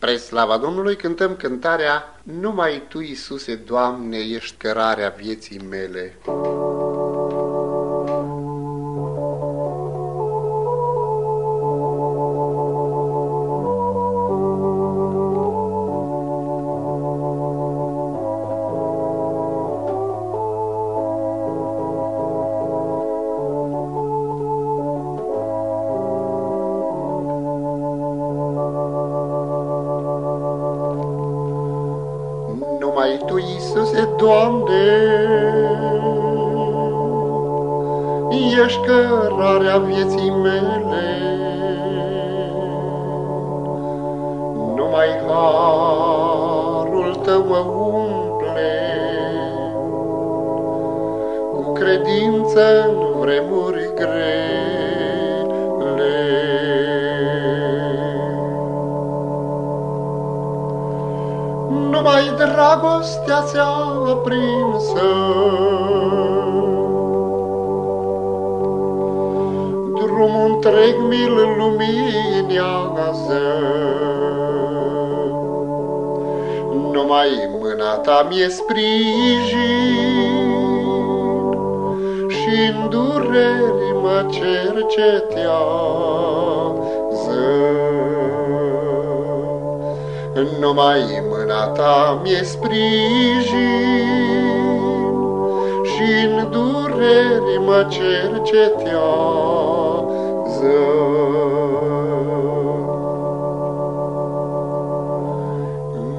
Spre slava Domnului cântăm cântarea Numai Tu, Iisuse, Doamne, ești cărarea vieții mele. Tu, Iisuse, Doamne, ești cărarea vieții mele. Numai harul Tău mă umple cu credință în vremuri grele. Numai dragostea ți-a aprinsă. Drumul întreg mi-l luminează. Numai mâna ta mi-e sprijin și în dureri mă cercetează. Numai mâna ta mi-e sprijin și în dureri mă cercetează.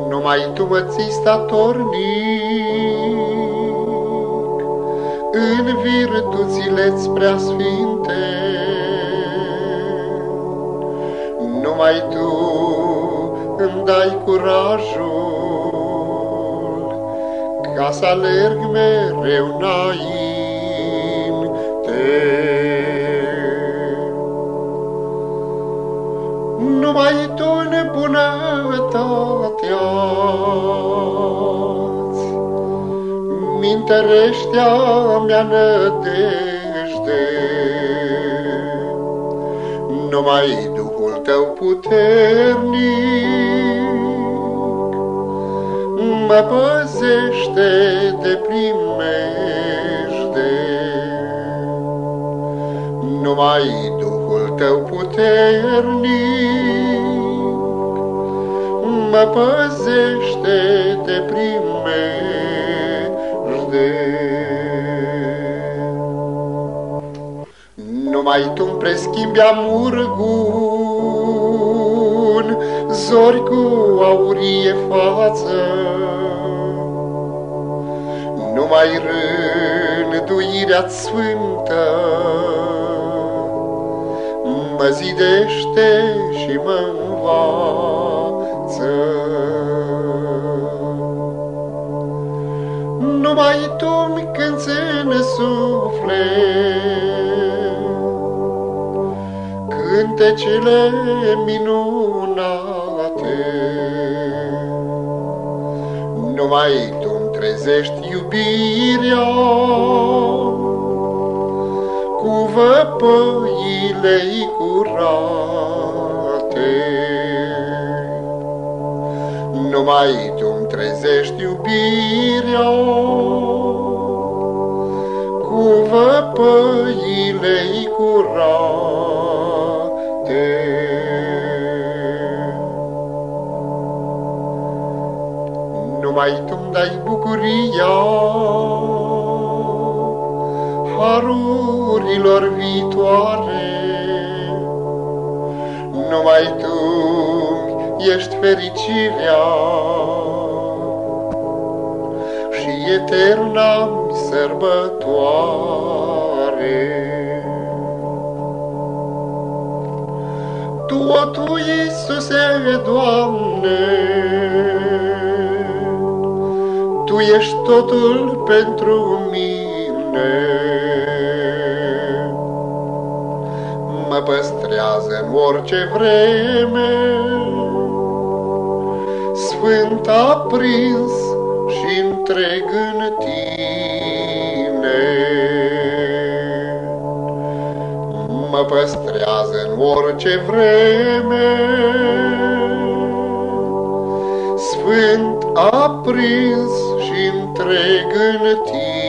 Numai tu mă ții statornic în virtuțile-ți preasfinte. Numai tu îmi dai curajul ca să alerg mereu înainte. Numai tu nebunătatea mintereștea mea nădejde. Numai Duhul tău puternic mă păzește de primejde. Numai Duhul tău puternic mă păzește de primejde. Numai tu-mi preschimbi amurgun, zori cu aurie față, numai rânduirea sfântă mă zidește și mă învață. Numai tu-mi cânți în suflet cântecele minunate. Numai tu trezești iubirea cu văpăile curate. Numai tu-mi trezești iubirea cu văpăile curate. Numai tu-mi dai bucuria harurilor viitoare. Numai tu ești fericirea și eterna sărbătoare. Tu, o Tu, Iisuse, Doamne, tu ești totul pentru mine. Mă păstrează în orice vreme, Sfânt aprins și întreg în tine. Mă păstrează în orice vreme, sfânt aprins și întreg în tine.